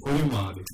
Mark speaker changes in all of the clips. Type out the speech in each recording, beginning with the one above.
Speaker 1: Foi Mário.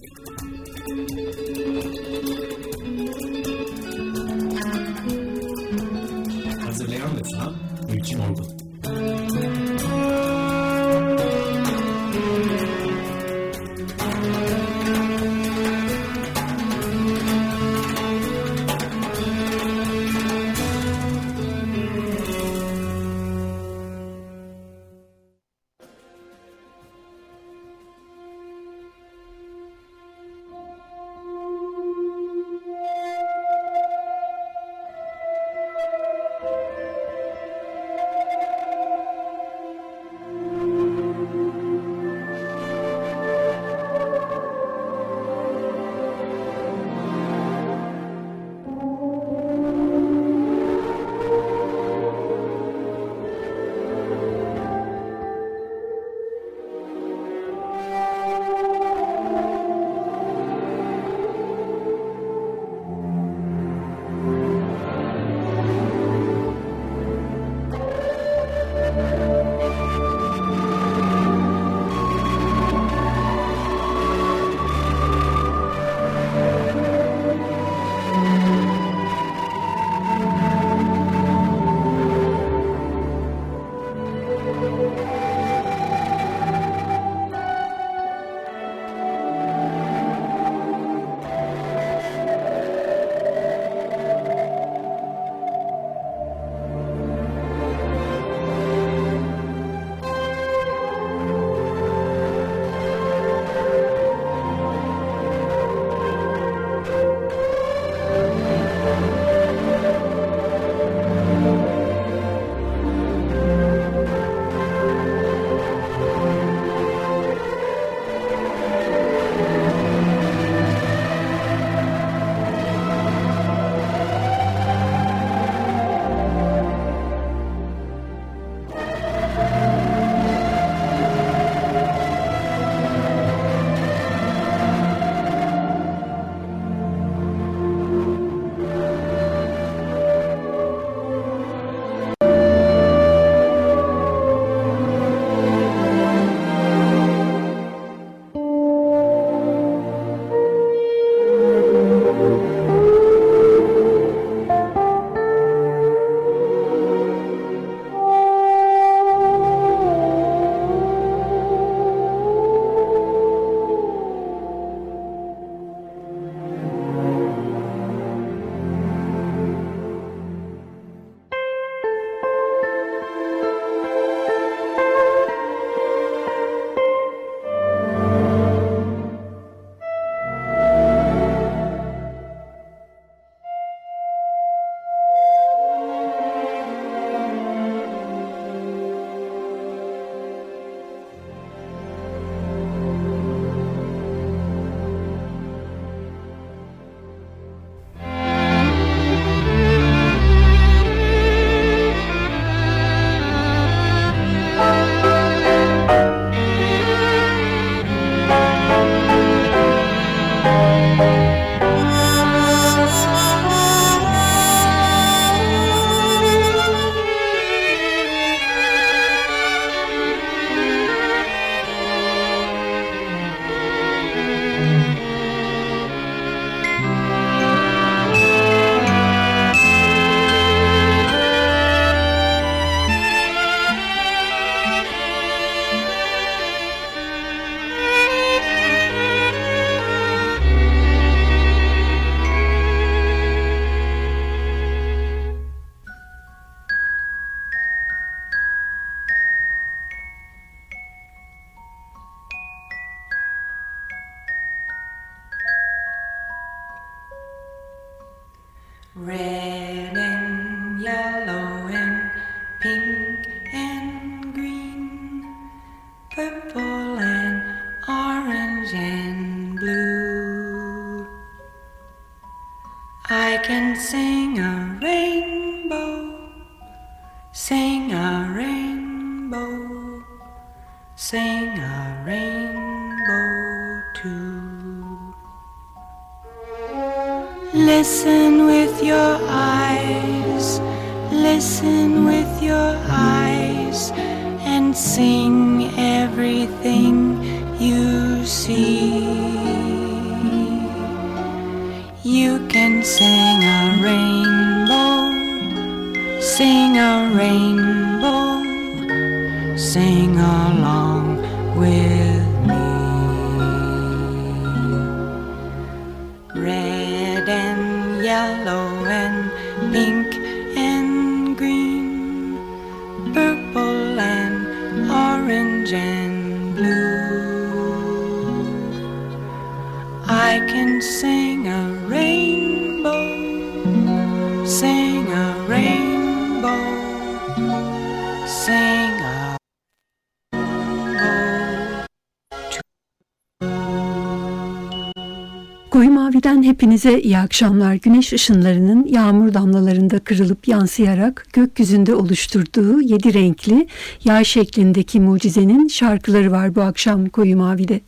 Speaker 1: Hepinize iyi akşamlar. Güneş ışınlarının yağmur damlalarında kırılıp yansıyarak gökyüzünde oluşturduğu yedi renkli yağ şeklindeki mucizenin şarkıları var bu akşam Koyu Mavi'de.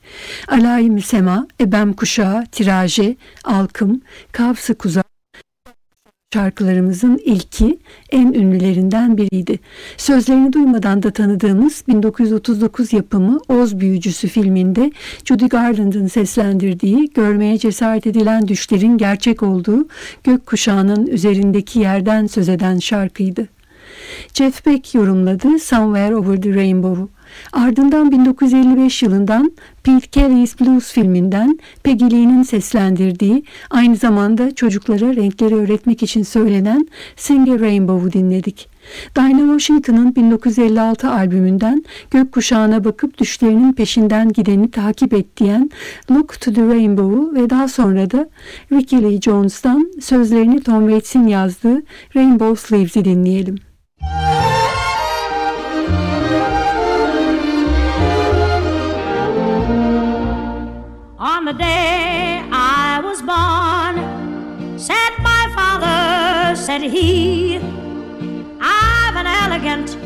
Speaker 1: Alayim Sema, Ebem Kuşağı, Tiraje, Alkım, Kavsı Kuza, şarkılarımızın ilki en ünlülerinden biriydi. Sözlerini duymadan da tanıdığımız 1939 yapımı Oz Büyücüsü filminde Judy Garland'ın seslendirdiği görmeye cesaret edilen düşlerin gerçek olduğu gökkuşağının üzerindeki yerden söz eden şarkıydı. Jeff Beck yorumladı Somewhere Over the Rainbow'u. Ardından 1955 yılından Pete Kelly's Blues filminden Peggy Lee'nin seslendirdiği aynı zamanda çocuklara renkleri öğretmek için söylenen Sing a Rainbow'u dinledik. Dinah Washington'ın 1956 albümünden gökkuşağına bakıp düşlerinin peşinden gideni takip et diyen Look to the Rainbow'u ve daha sonra da Ricky Lee Jones'tan sözlerini Tom Waits'in yazdığı Rainbow Sleeves'i dinleyelim.
Speaker 2: On the day I was born, said my father, said he, I've an elegant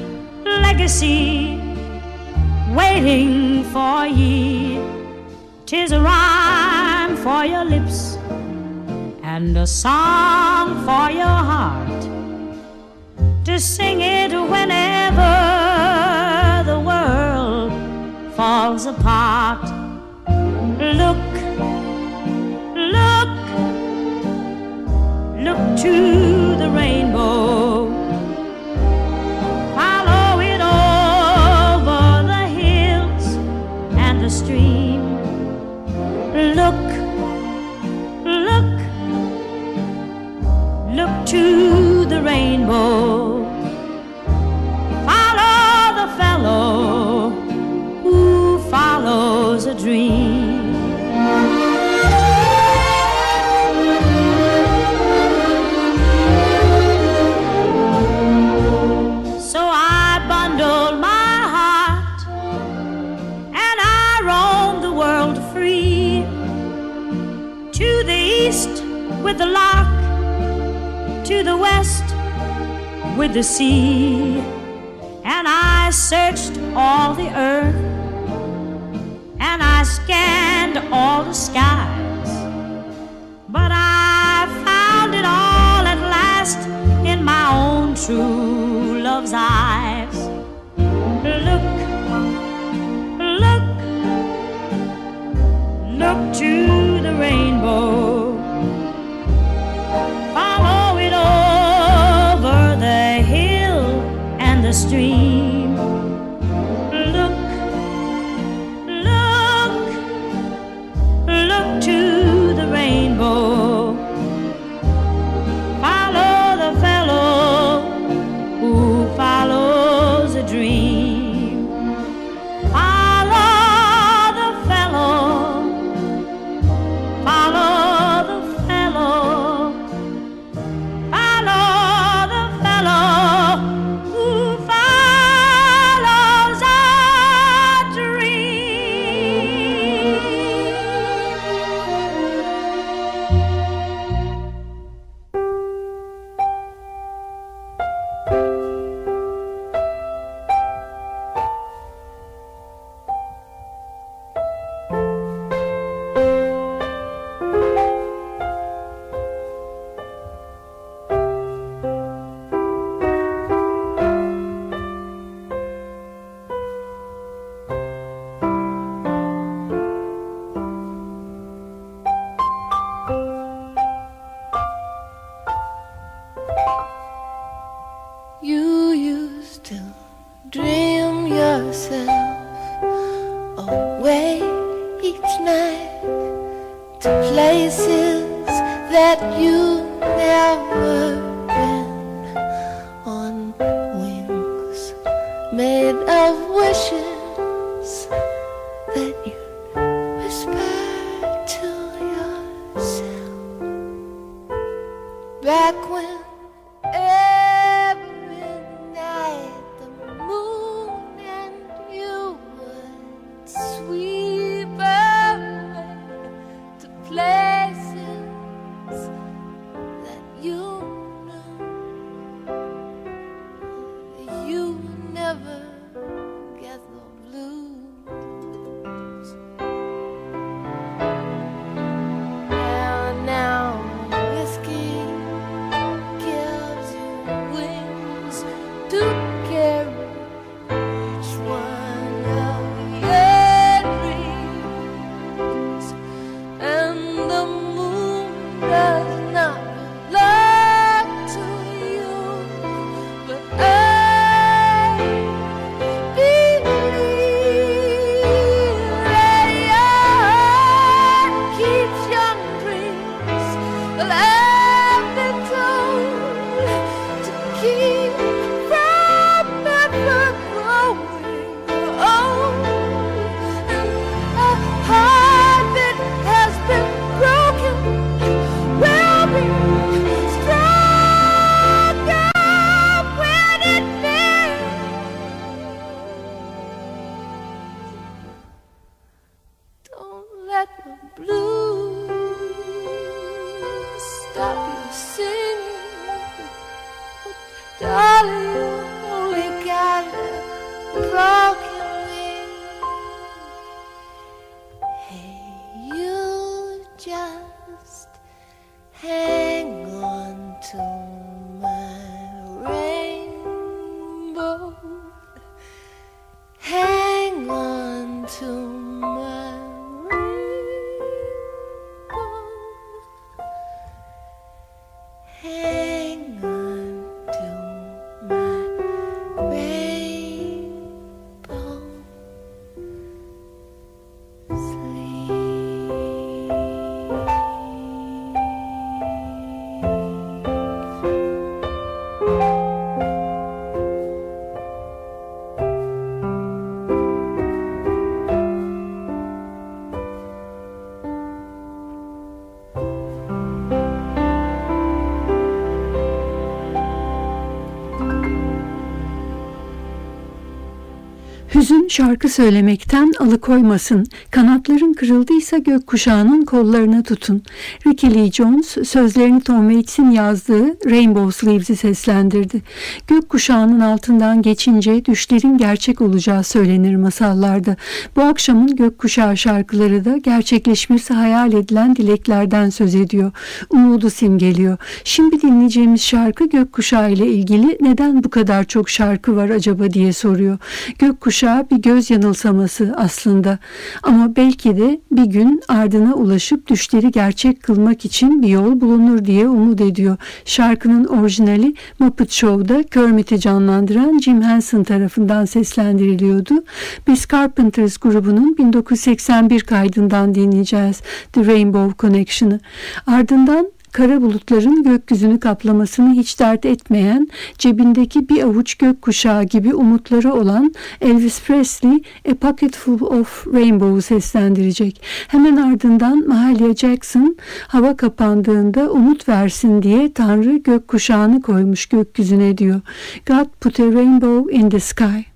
Speaker 2: legacy waiting for ye. Tis a rhyme for your lips and a song for your heart to sing it whenever the world falls apart. Look, look, look to the rainbow. Follow it over the hills and the stream. Look, look, look to the rainbow. Follow the fellow with the lark, to the west with the sea. And I searched all the earth and I scanned all the skies. But I found it all at last in my own true love's eyes. Look, look, look to the rainbow. Stream.
Speaker 1: Şarkı söylemekten alıkoymasın. Kanatların kırıldıysa gökkuşağının kollarına tutun. Ricky Lee Jones sözlerini Tom Waits'in yazdığı Rainbow Sleeves'i seslendirdi. Gökkuşağının altından geçince düşlerin gerçek olacağı söylenir masallarda. Bu akşamın gökkuşağı şarkıları da gerçekleşmesi hayal edilen dileklerden söz ediyor. Umudu simgeliyor. Şimdi dinleyeceğimiz şarkı gökkuşağı ile ilgili neden bu kadar çok şarkı var acaba diye soruyor. Gökkuşağı bir göz yanılsaması aslında ama belki de bir gün ardına ulaşıp düşleri gerçek kılmak için bir yol bulunur diye umut ediyor. Şarkının orijinali Muppet Show'da Kermit'i canlandıran Jim Henson tarafından seslendiriliyordu. Biz Carpenters grubunun 1981 kaydından dinleyeceğiz The Rainbow Connection'ı. Ardından kara bulutların gökyüzünü kaplamasını hiç dert etmeyen, cebindeki bir avuç gökkuşağı gibi umutları olan Elvis Presley A Pocket Full of Rainbow'u seslendirecek. Hemen ardından Mahalia Jackson hava kapandığında umut versin diye Tanrı gökkuşağını koymuş gökyüzüne diyor. God put a rainbow in the sky.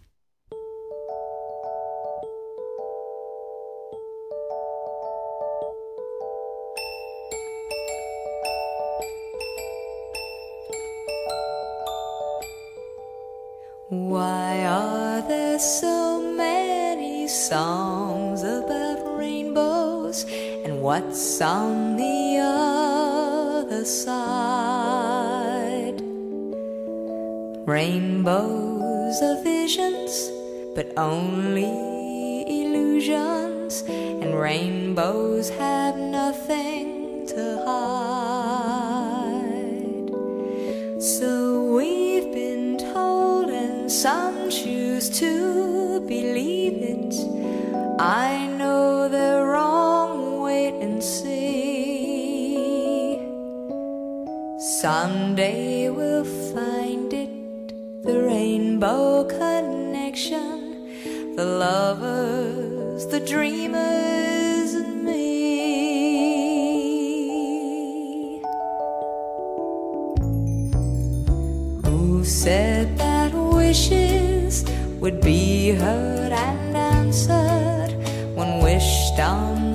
Speaker 3: Why are there so many songs about rainbows? And what's on the other side? Rainbows are visions, but only illusions. And rainbows have nothing
Speaker 4: I know the wrong Wait and see. Someday we'll find it the rainbow connection, the lovers, the dreamers, and me. Who said that wishes would be heard?
Speaker 3: down.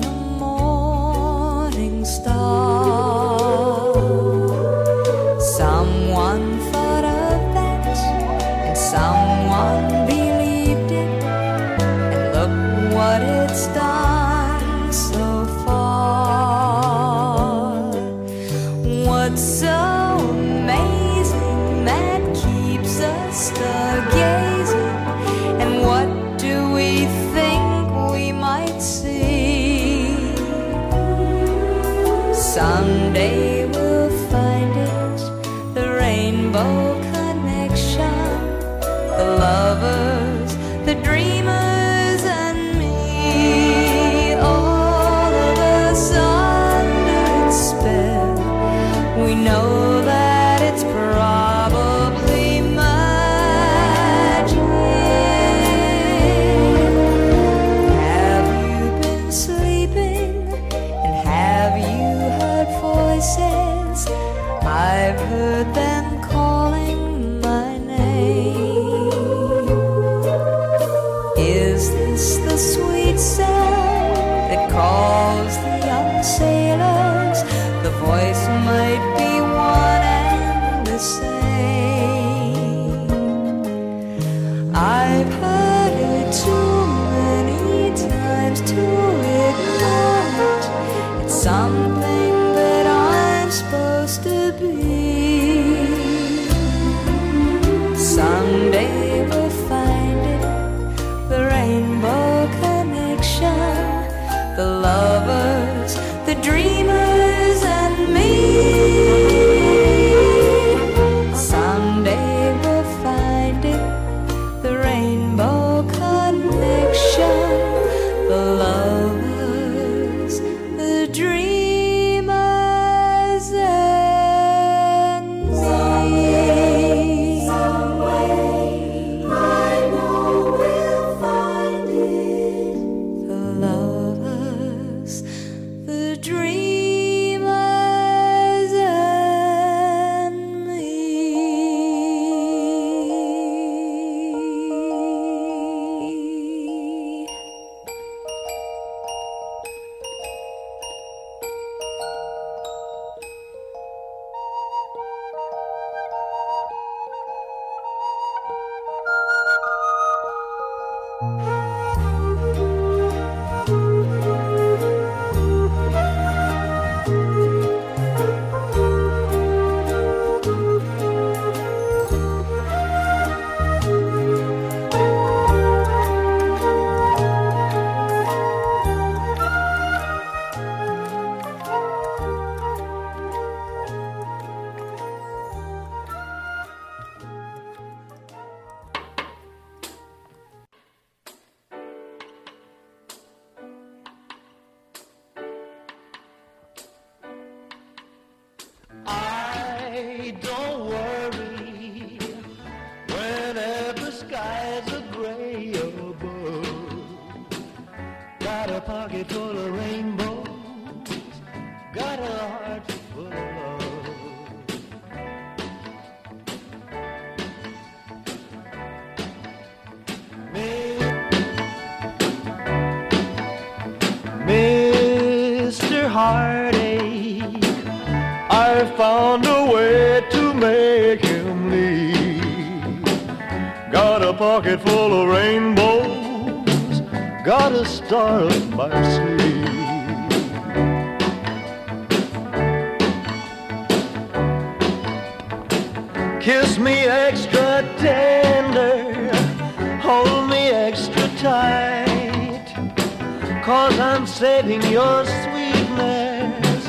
Speaker 3: Cause I'm saving your sweetness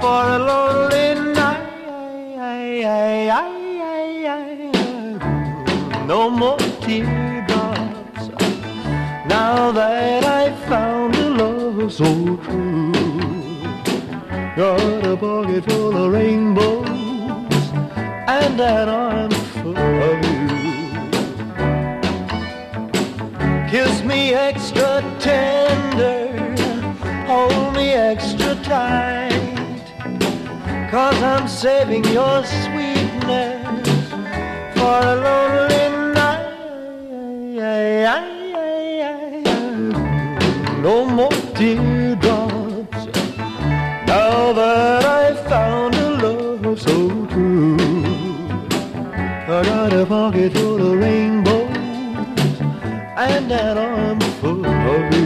Speaker 3: for a lonely night.
Speaker 2: No more teardrops now that I've found a love so true. Got a pocket full of rainbows and an arm full of Kiss me extra tender, hold me extra tight. Cause I'm saving your sweetness for a lonely night. No more teardrops now that I found a love so true. I got a pocket full of rainbows and an arm full of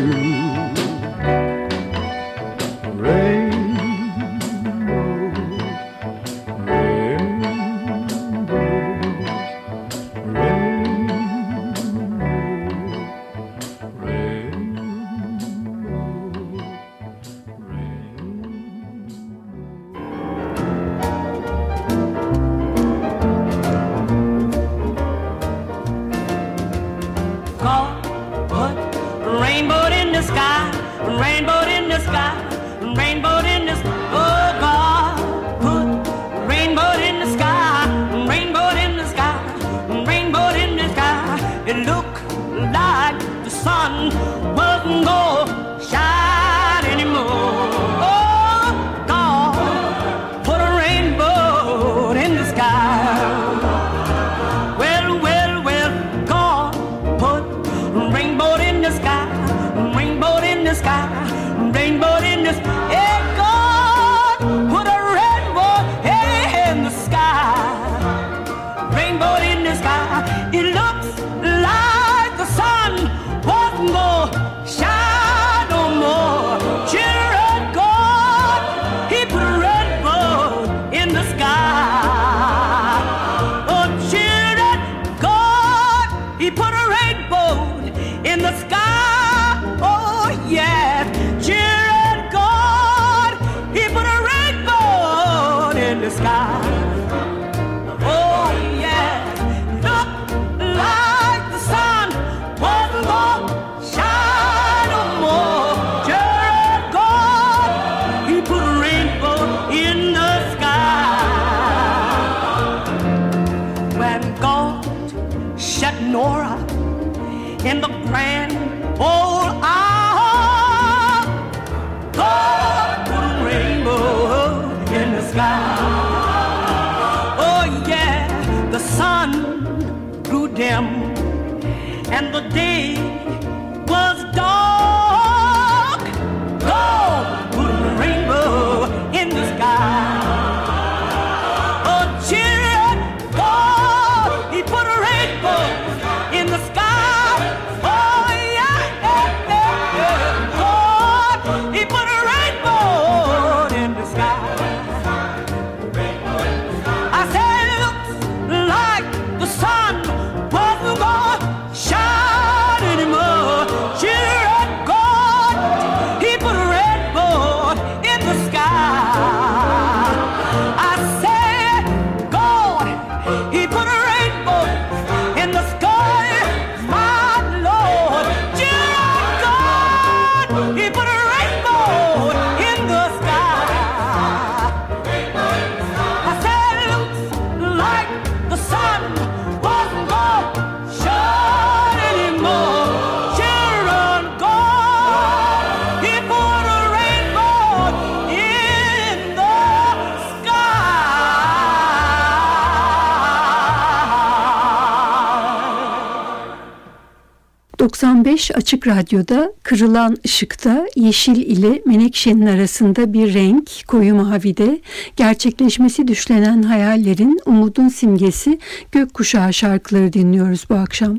Speaker 1: 95 Açık Radyo'da Kırılan Işık'ta yeşil ile menekşenin arasında bir renk koyu mavide gerçekleşmesi düşlenen hayallerin umudun simgesi gökkuşağı şarkıları dinliyoruz bu akşam.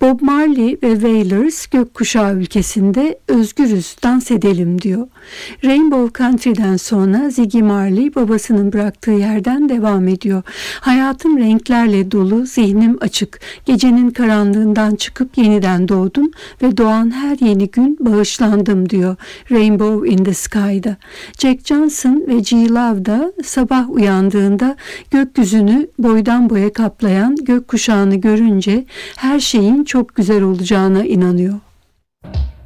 Speaker 1: Bob Marley ve Wailers gökkuşağı ülkesinde özgürüz dans edelim diyor. Rainbow Country'den sonra Ziggy Marley babasının bıraktığı yerden devam ediyor. Hayatım renklerle dolu, zihnim açık. Gecenin karanlığından çıkıp yeniden doğdum ve doğan her yeni gün bağışlandım diyor Rainbow in the Sky'da. Jack Johnson ve G. Love sabah uyandığında gökyüzünü boydan boya kaplayan gökkuşağını görünce her şeyin çok güzel olacağına inanıyor.
Speaker 5: Hey,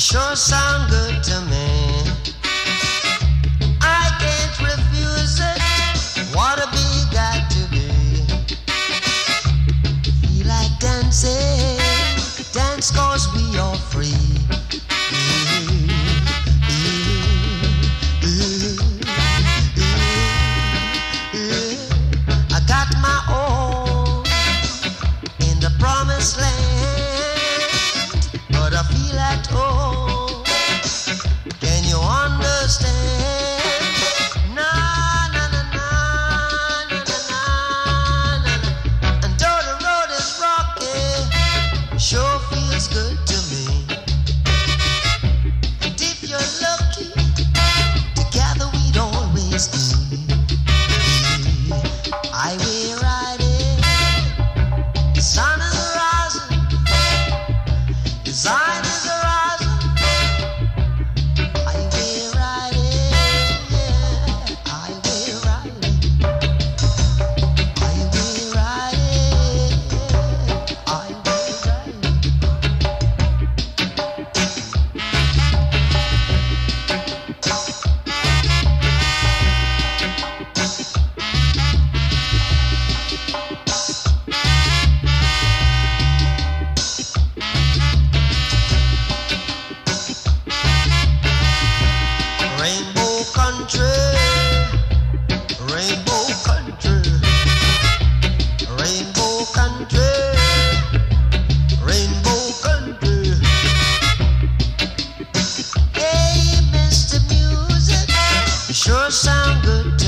Speaker 5: sure sound good to me. sure sound good.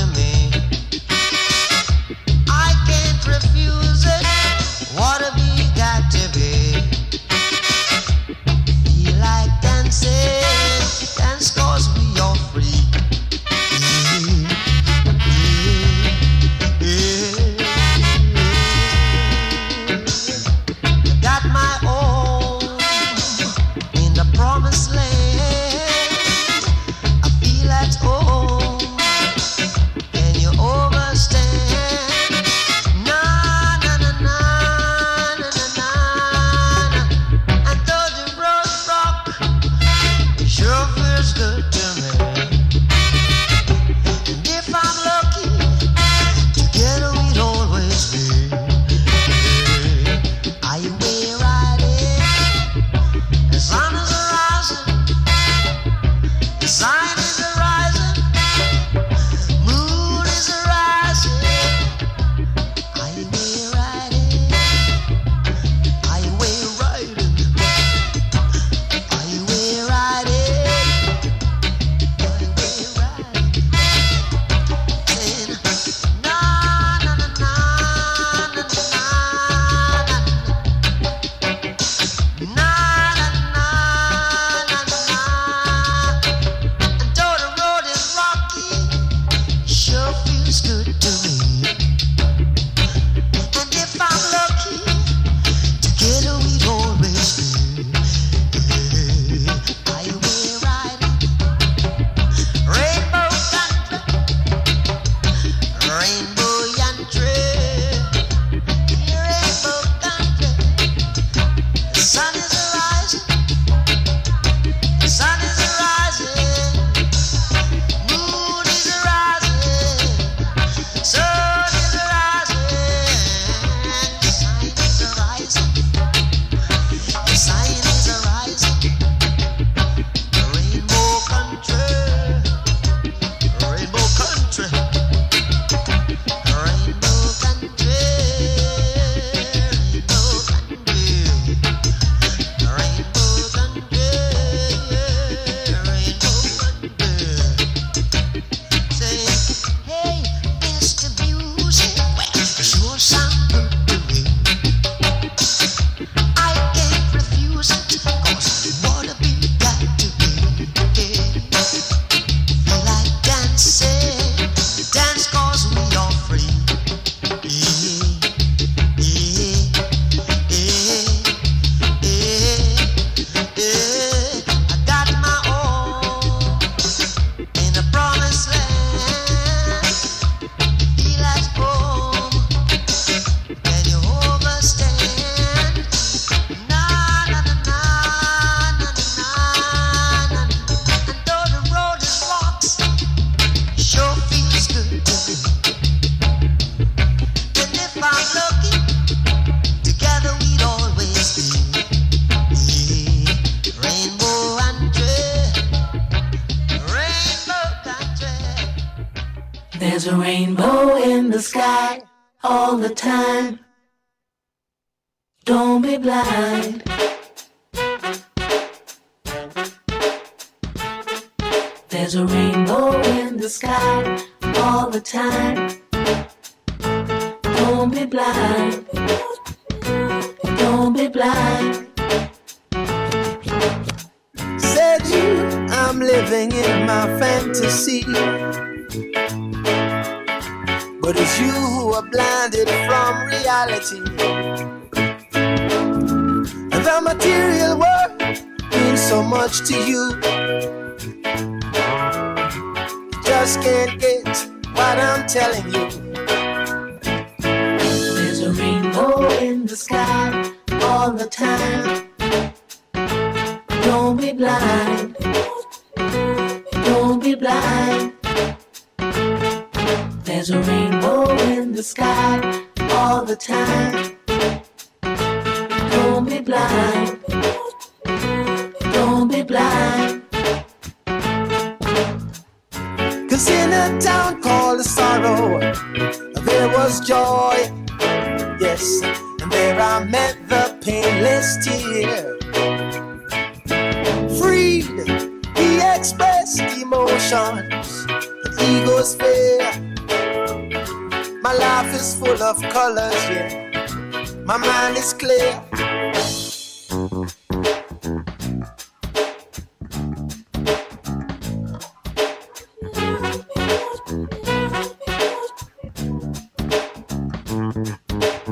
Speaker 6: Blind. There's a rainbow in the sky all the time. Don't be blind. Don't be blind.
Speaker 7: Said you, I'm living in my fantasy. But it's you who are blinded from reality. The material world means so much to you. Just can't get what I'm telling you.
Speaker 6: There's a rainbow in the sky all the time. Don't be blind. Don't be blind. There's a rainbow in the sky all the time. Blind. Don't be blind.
Speaker 7: Cause in a town called Sorrow, there was joy. Yes, and there I met the painless tear. Freed, he expressed emotions, but ego's fair. My life is full of colors, yeah. My mind is clear.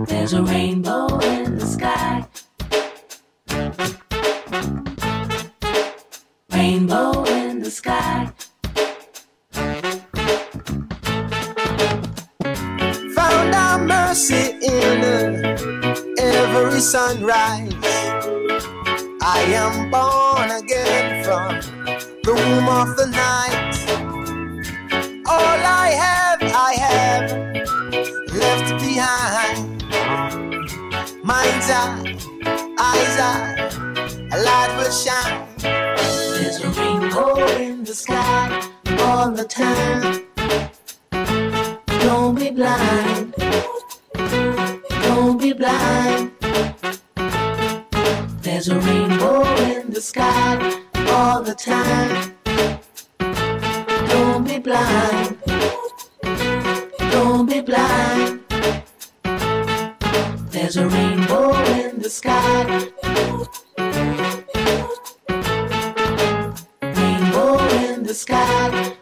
Speaker 6: There's a rainbow in the sky. Rainbow in the sky.
Speaker 7: Sunrise. I am born again from the womb of the night. All I have, I have left behind. Mind's eye, eyes eye, a light will shine.
Speaker 6: There's a rainbow in the sky all the time. Don't be blind. There's a rainbow in the sky all the time. Don't be blind. Don't be blind. There's a rainbow in the sky. Rainbow in the sky.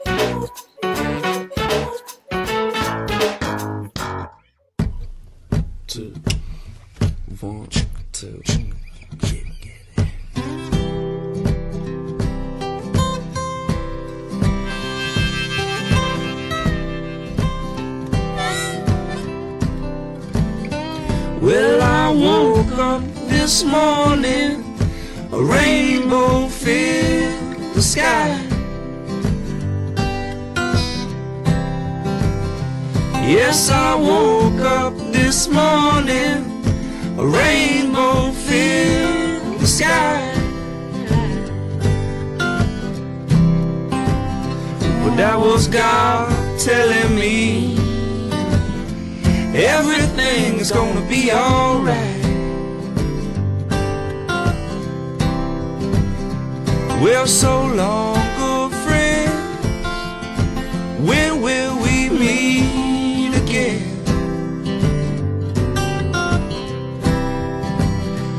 Speaker 8: This morning, a rainbow filled the sky. Yes, I woke up this morning, a rainbow filled the sky. But that was God telling me everything's gonna be alright. Well, so long, good friend. When will we meet again?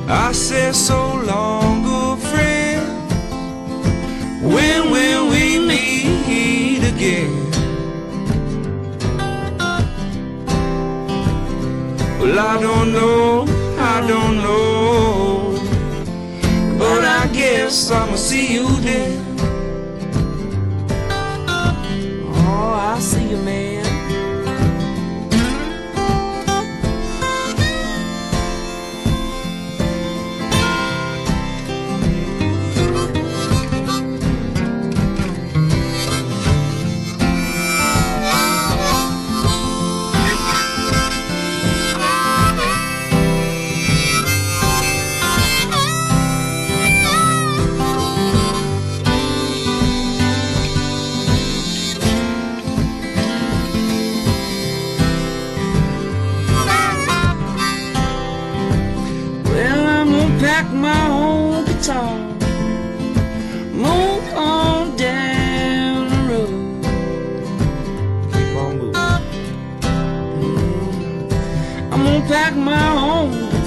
Speaker 8: I said, so long, good friend. When will we meet again? Well, I don't know, I don't know. Guess I'ma see you there. Oh, I'll see you, man.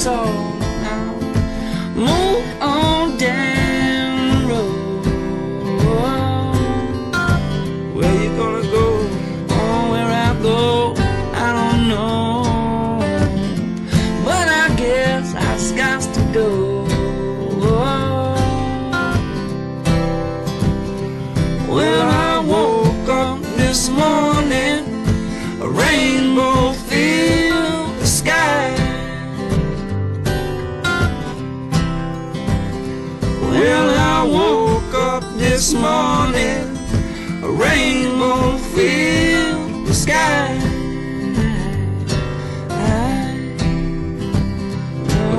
Speaker 8: Own guitar now, move on down road. Where you gonna go? Oh, where I go, I don't know. But I guess I've got to go. Sky.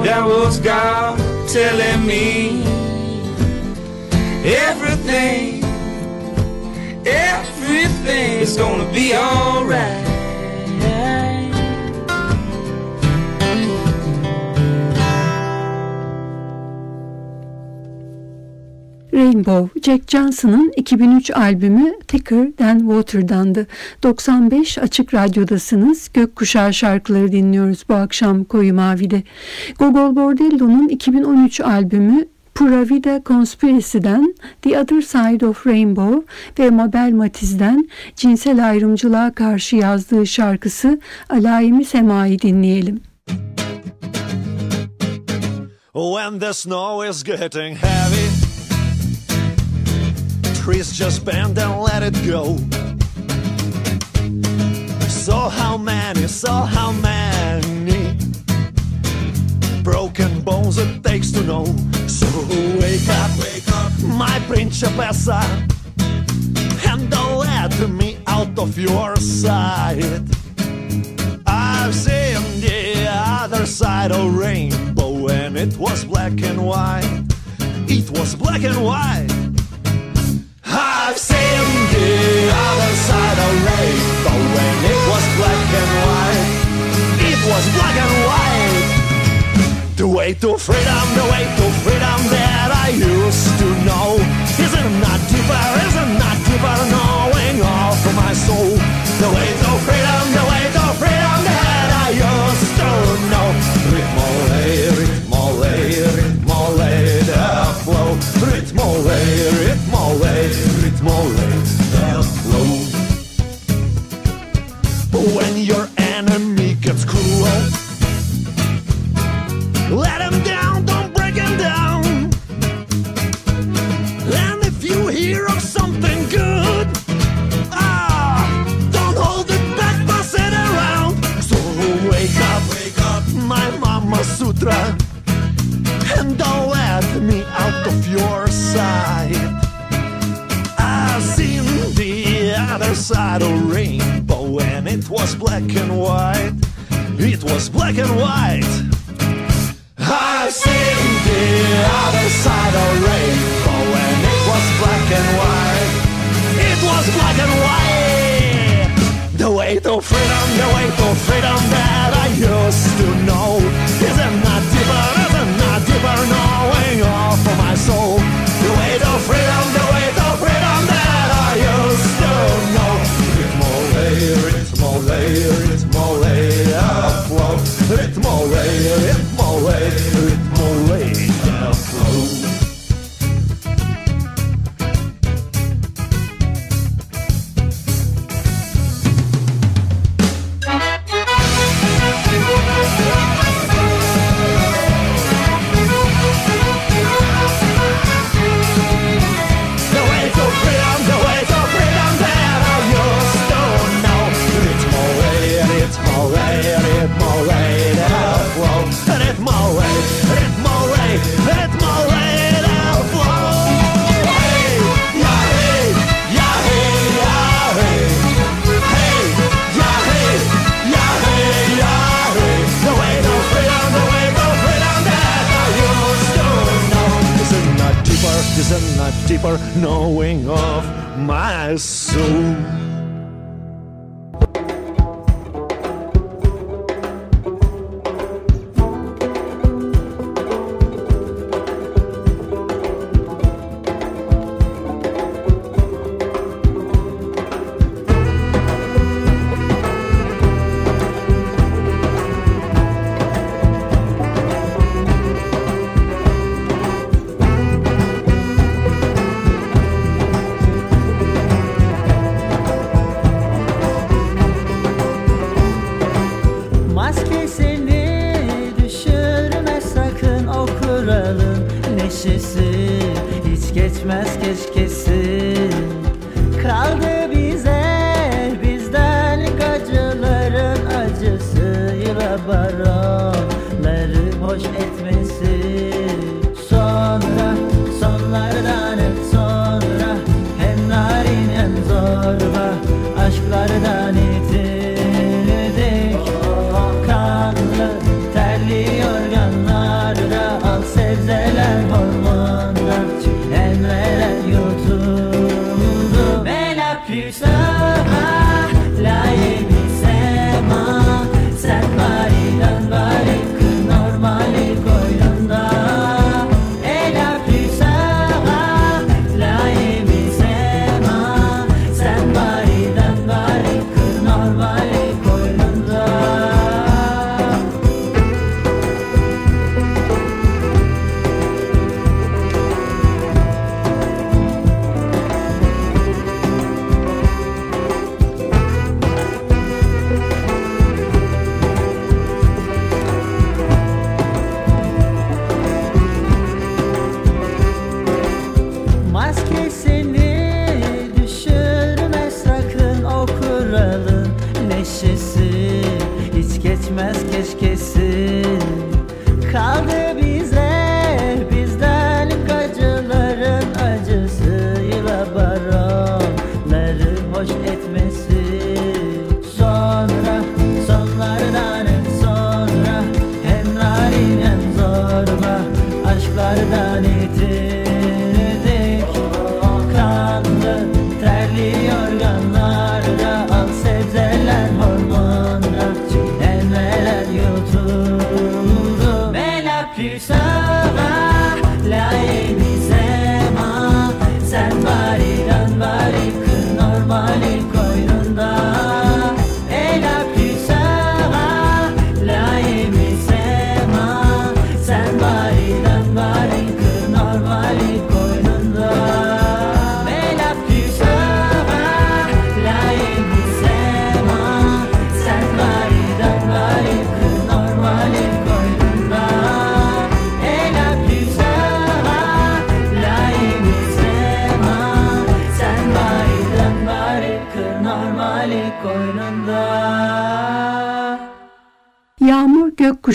Speaker 8: That was God telling me everything, everything is gonna be alright.
Speaker 1: Rainbow, Jack Johnson'ın 2003 albümü Thicker Than Water'dandı. 95 Açık Radyo'dasınız. Gökkuşağı şarkıları dinliyoruz bu akşam Koyu Mavi'de. Gogol Bordello'nun 2013 albümü Pura Vida Conspiracy'den The Other Side of Rainbow ve Mabel Matiz'den cinsel ayrımcılığa karşı yazdığı şarkısı Alayimi Sema'yı dinleyelim.
Speaker 9: When the snow is getting heavy, trees just bend and let it go. So how many, so how many broken bones it takes to know? So wake up, wake up, my principessa, and don't let me out of your sight. I've seen the other side of rainbow and it was black and white. It was black and white. Of rainbow and it was black and white. It was black and white. The way to freedom, the way to freedom that I used to know. Isn't not deeper, isn't not deeper, knowing all for my soul. Was black and white. I've seen the other side of rainbow and it was black and white. It was black and white. The way to freedom, the way to freedom that I used to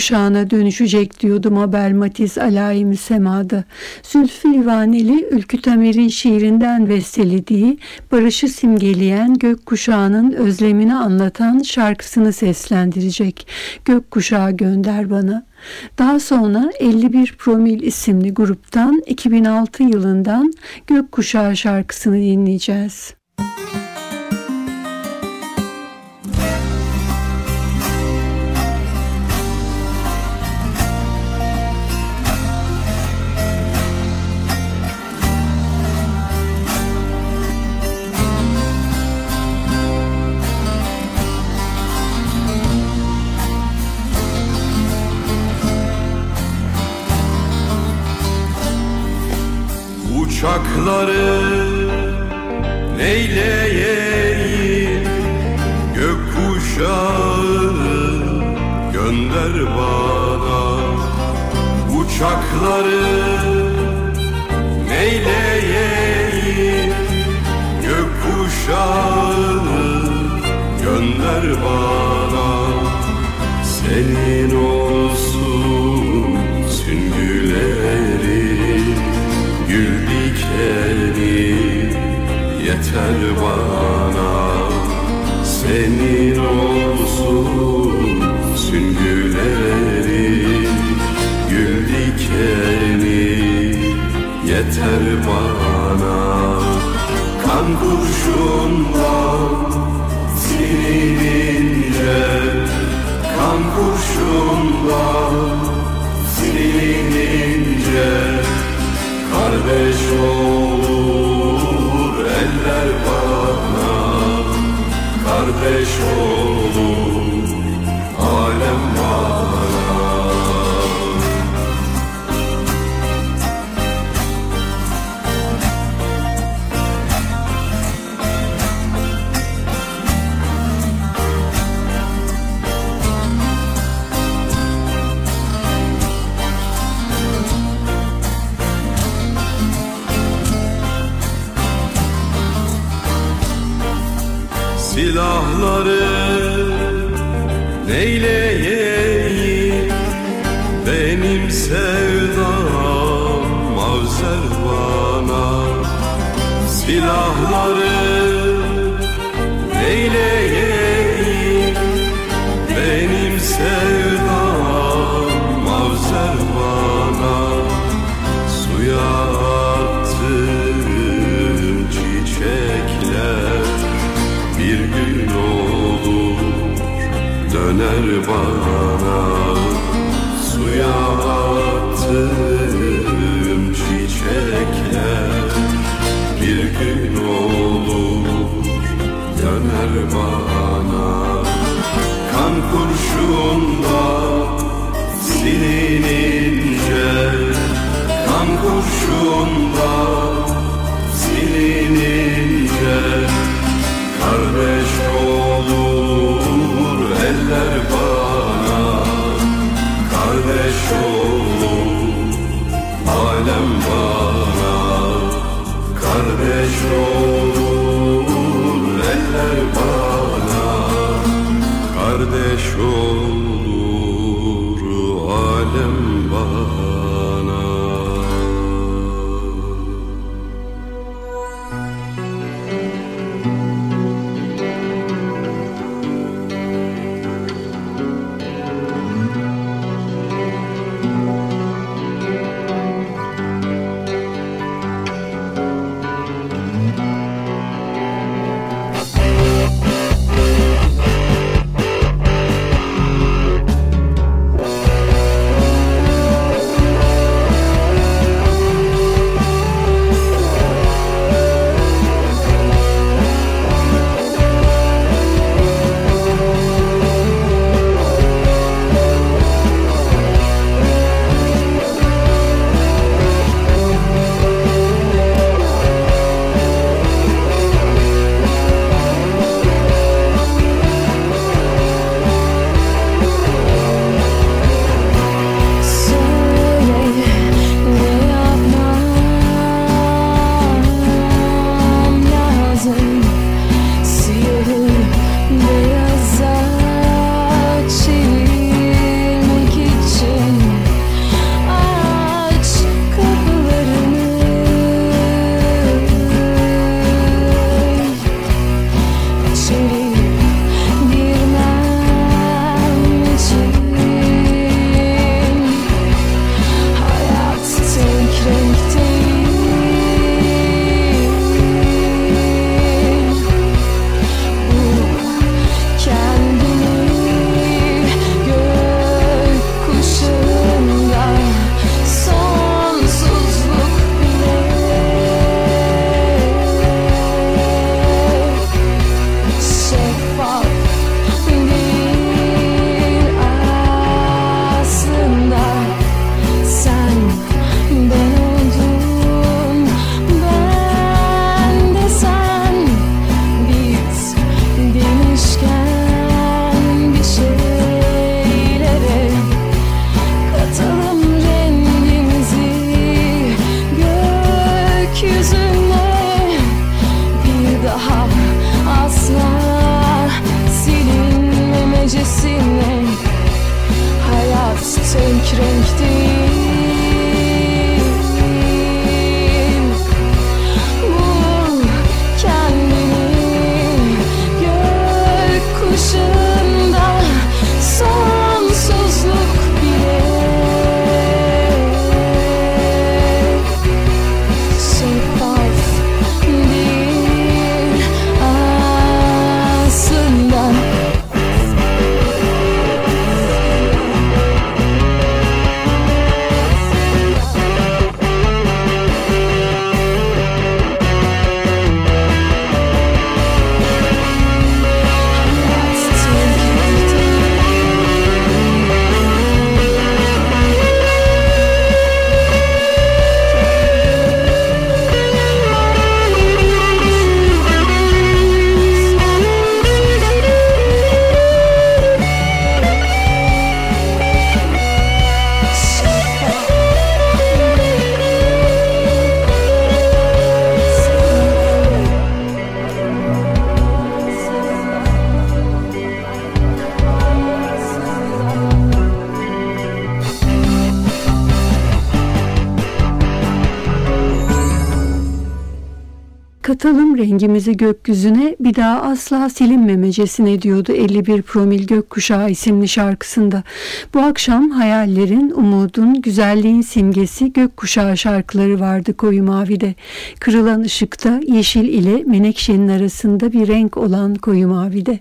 Speaker 1: kuşağına dönüşecek diyordu Mabel Matiz Alaim Sema'da. Zülfü Livaneli Ülkü Tamer'in şiirinden bestelediği, barışı simgeleyen gök kuşağının özlemini anlatan şarkısını seslendirecek. Gök kuşağı gönder bana. Daha sonra 51 Promil isimli gruptan 2006 yılından Gökkuşağı şarkısını dinleyeceğiz.
Speaker 10: bana Senin olsun süngülerin Gül dikeni yeter bana. Kan kurşundan silinince Kan kurşundan silinince Kardeş olur eller var kardeş olur. Silahları kurşunda silinince kan kurşunda silinince kardeş olur eller bana kardeş olur alem bana kardeş olur kardeş
Speaker 11: rengimizi gökyüzüne bir daha asla silinmemecesine diyordu 51 Promil Gökkuşağı isimli şarkısında. Bu akşam hayallerin, umudun, güzelliğin simgesi gökkuşağı şarkıları vardı koyu mavide. Kırılan ışıkta yeşil ile menekşenin arasında bir renk olan koyu mavide.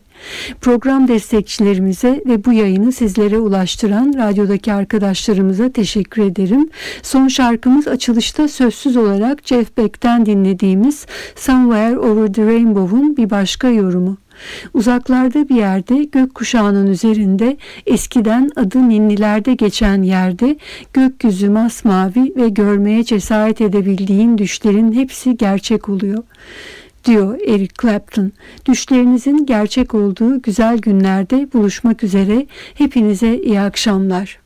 Speaker 11: Program destekçilerimize ve bu yayını sizlere ulaştıran radyodaki arkadaşlarımıza teşekkür ederim. Son şarkımız açılışta sözsüz olarak Jeff Beck'ten dinlediğimiz Somewhere Over the Rainbow'un bir başka yorumu. Uzaklarda bir yerde gökkuşağının üzerinde eskiden adı ninnilerde geçen yerde gökyüzü masmavi ve görmeye cesaret edebildiğin düşlerin hepsi gerçek oluyor diyor Eric Clapton. Düşlerinizin gerçek olduğu güzel günlerde buluşmak üzere. Hepinize iyi akşamlar.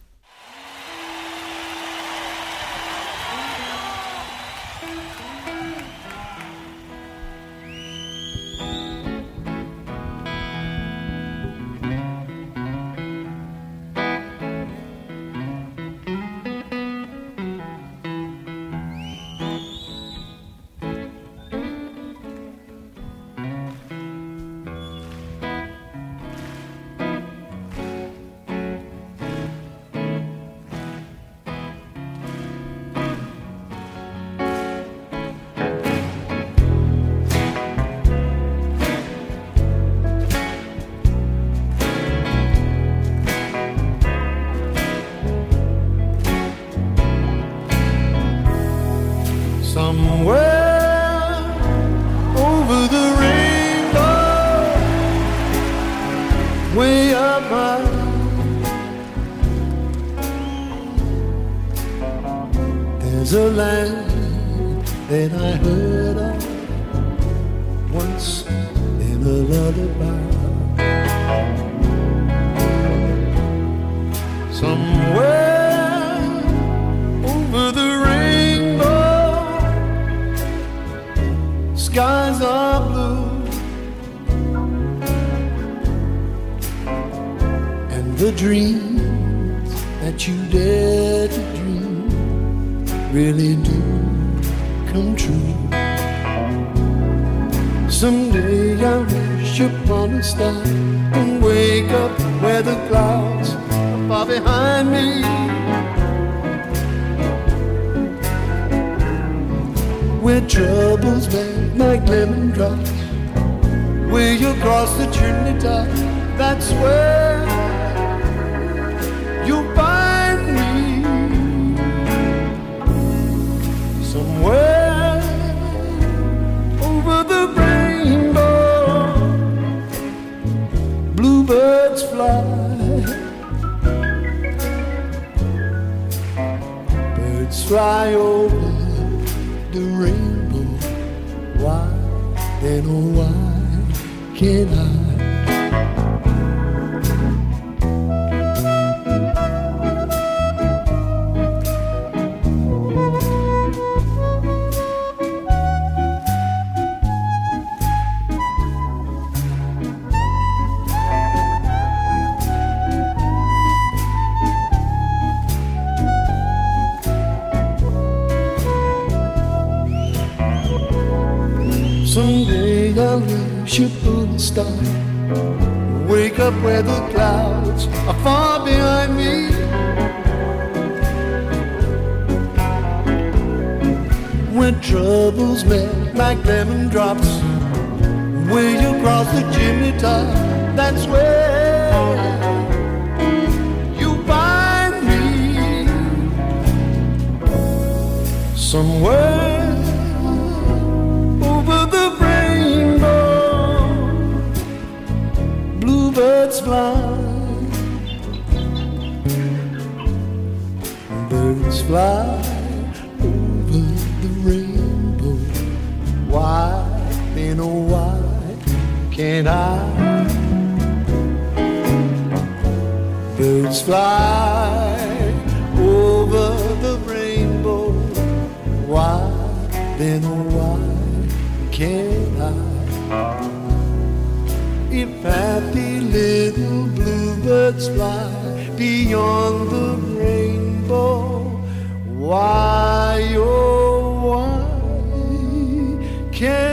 Speaker 12: Why? can I? If happy little bluebirds fly beyond the rainbow, why, oh, why can